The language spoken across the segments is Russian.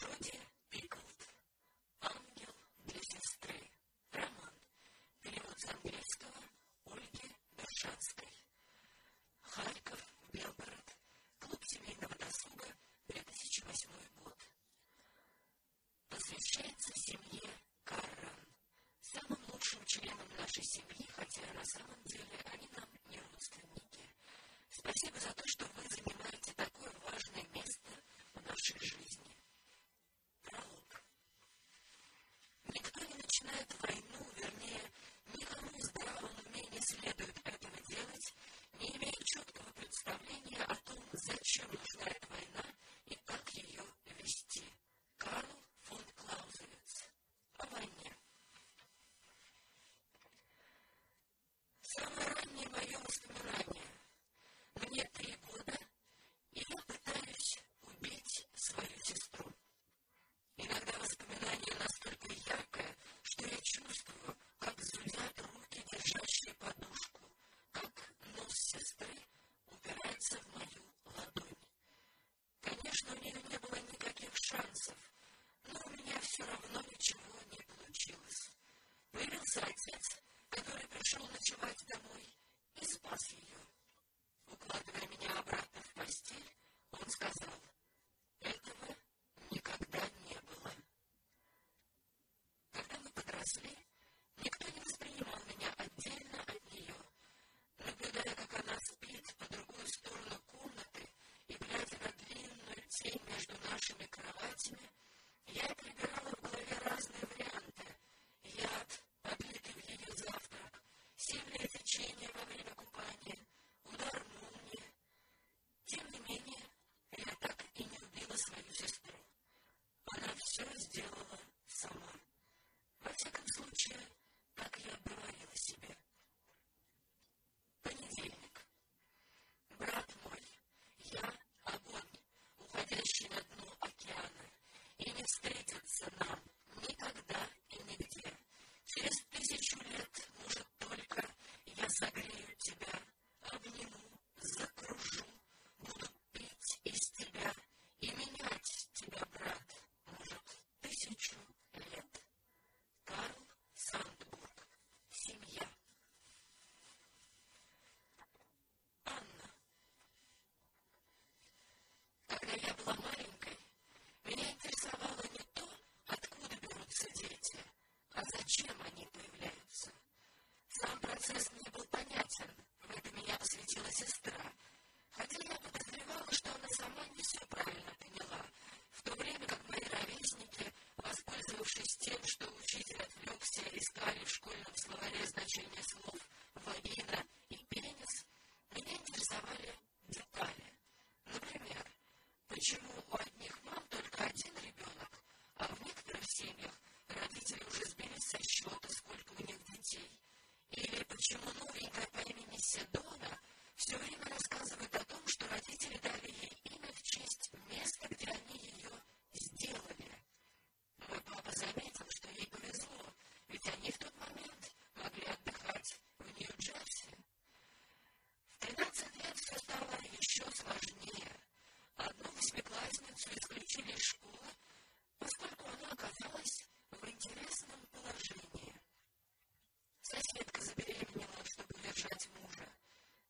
люди, Пиклд, ангел для сестры, роман, перевод с английского Ольги Бершанской. Харьков, Белгород, клуб семейного досуга, 2008 год. Посвящается семье Карран, самым лучшим членам нашей семьи, хотя на самом деле они нам не родственники. Спасибо за то, что вы занимаете такое важное место в нашей жизни. Thank you. месяц, который пришел ночевать домой, и спас ее. Укладывая меня обратно в постель, он сказал, should различили школы, поскольку она оказалась в интересном положении. Соседка забеременела, чтобы держать мужа.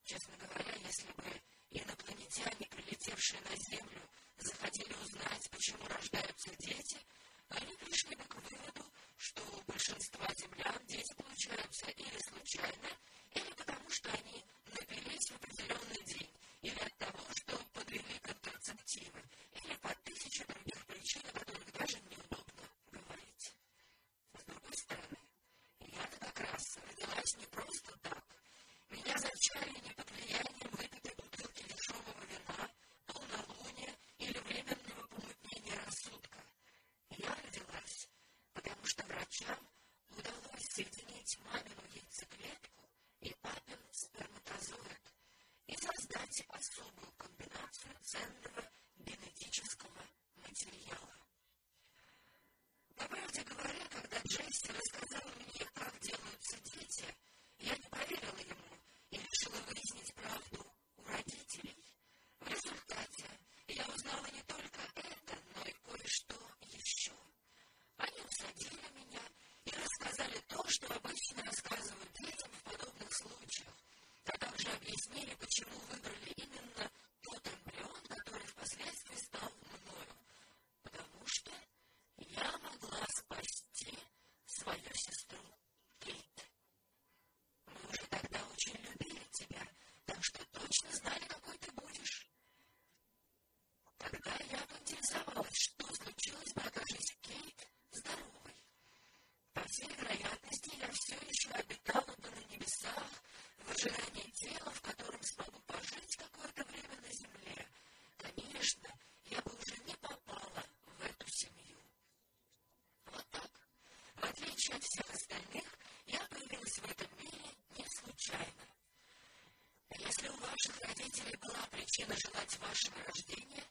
Честно говоря, если бы инопланетяне, прилетевшие на Землю, Hashem, удалось соединить мамину яйцеклетку и папин сперматозоид и создать особую комбинацию ценного генетического материала. По правде говоря, когда Джесси рассказала мне, как делаются дети, children Ваших родителей была причина желать вашего рождения,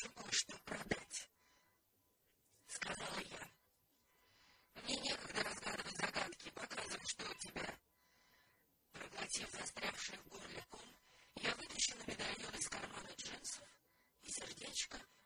еще можно продать. Сказала я. Мне некогда разгадывать загадки, показывай, что у тебя. Проглотив застрявший в горле ком, я вытащила медальон из кармана джинсов и сердечко —